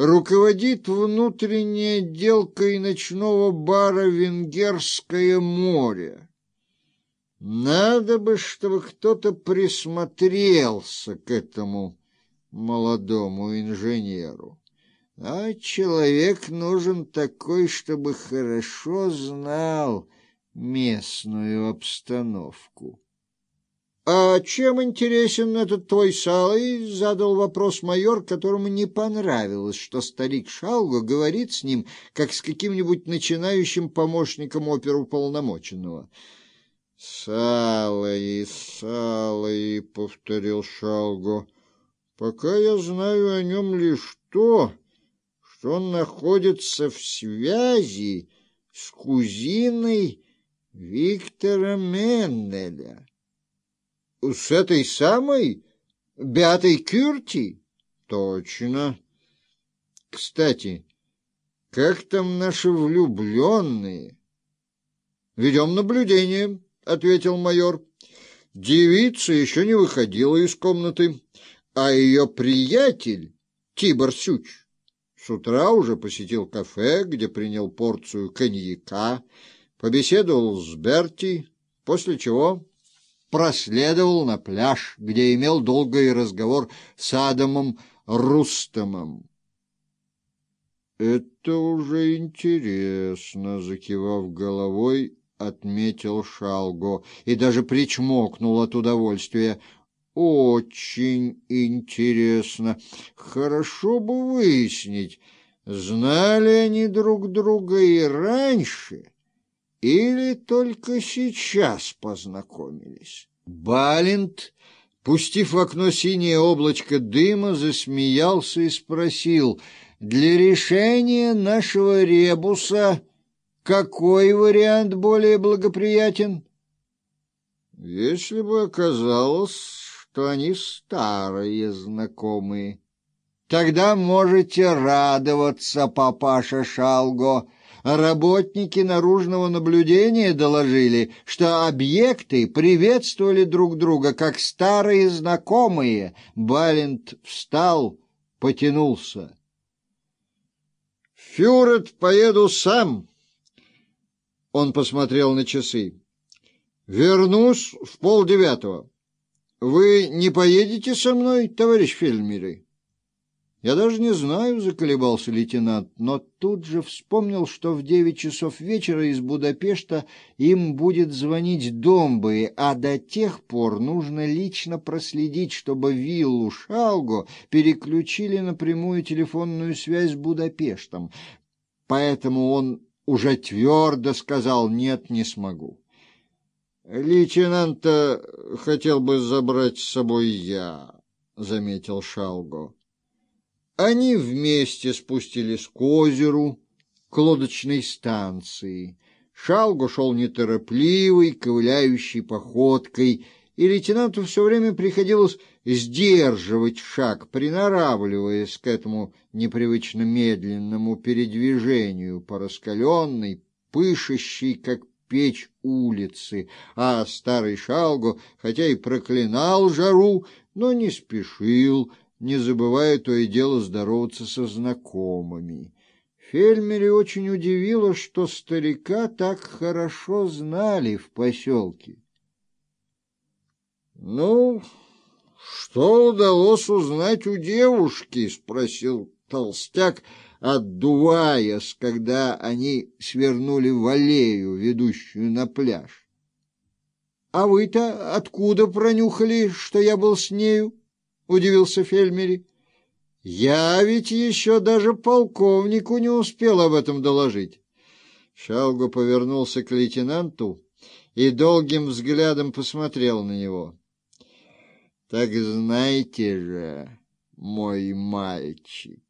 руководит внутренней отделкой ночного бара «Венгерское море». Надо бы, чтобы кто-то присмотрелся к этому молодому инженеру. А человек нужен такой, чтобы хорошо знал местную обстановку. «А чем интересен этот твой Салый?» — задал вопрос майор, которому не понравилось, что старик Шалго говорит с ним, как с каким-нибудь начинающим помощником оперуполномоченного. «Салый, Салый», — повторил Шалго, — «пока я знаю о нем лишь то, что он находится в связи с кузиной Виктора Менделя. С этой самой Беатой Кюрти? Точно. Кстати, как там наши влюбленные? Ведем наблюдение, ответил майор. Девица еще не выходила из комнаты, а ее приятель Тибор Сюч с утра уже посетил кафе, где принял порцию коньяка, побеседовал с Берти, после чего проследовал на пляж, где имел долгий разговор с Адамом Рустомом. «Это уже интересно», — закивав головой, отметил Шалго и даже причмокнул от удовольствия. Очень интересно. Хорошо бы выяснить, знали они друг друга и раньше, или только сейчас познакомились. Балент, пустив в окно синее облачко дыма, засмеялся и спросил, «Для решения нашего ребуса какой вариант более благоприятен?» «Если бы оказалось, что они старые знакомые. Тогда можете радоваться, папаша Шалго. Работники наружного наблюдения доложили, что объекты приветствовали друг друга, как старые знакомые. Балент встал, потянулся. «Фюрет поеду сам!» Он посмотрел на часы. «Вернусь в полдевятого». Вы не поедете со мной, товарищ Фельдмиры? Я даже не знаю, заколебался лейтенант, но тут же вспомнил, что в девять часов вечера из Будапешта им будет звонить Домбы, а до тех пор нужно лично проследить, чтобы виллу Шалго переключили на прямую телефонную связь с Будапештом. Поэтому он уже твердо сказал «нет, не смогу». Лейтенанта хотел бы забрать с собой я, — заметил Шалго. Они вместе спустились к озеру, к лодочной станции. Шалго шел неторопливой, ковыляющей походкой, и лейтенанту все время приходилось сдерживать шаг, приноравливаясь к этому непривычно медленному передвижению по раскаленной, пышущей, как печь улицы, а старый Шалго, хотя и проклинал жару, но не спешил, не забывая то и дело здороваться со знакомыми. Фельмере очень удивило, что старика так хорошо знали в поселке. — Ну, что удалось узнать у девушки? — спросил толстяк, отдуваясь, когда они свернули в аллею, ведущую на пляж. — А вы-то откуда пронюхали, что я был с нею? — удивился Фельмери. — Я ведь еще даже полковнику не успел об этом доложить. Шалгу повернулся к лейтенанту и долгим взглядом посмотрел на него. — Так знаете же, мой мальчик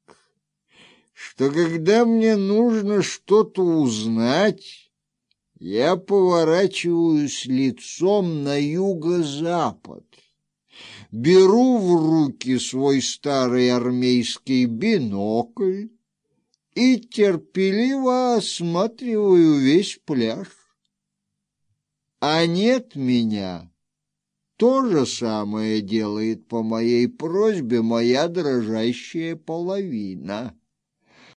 что когда мне нужно что-то узнать, я поворачиваюсь лицом на юго-запад, беру в руки свой старый армейский бинокль и терпеливо осматриваю весь пляж. А нет меня. То же самое делает по моей просьбе моя дрожащая половина.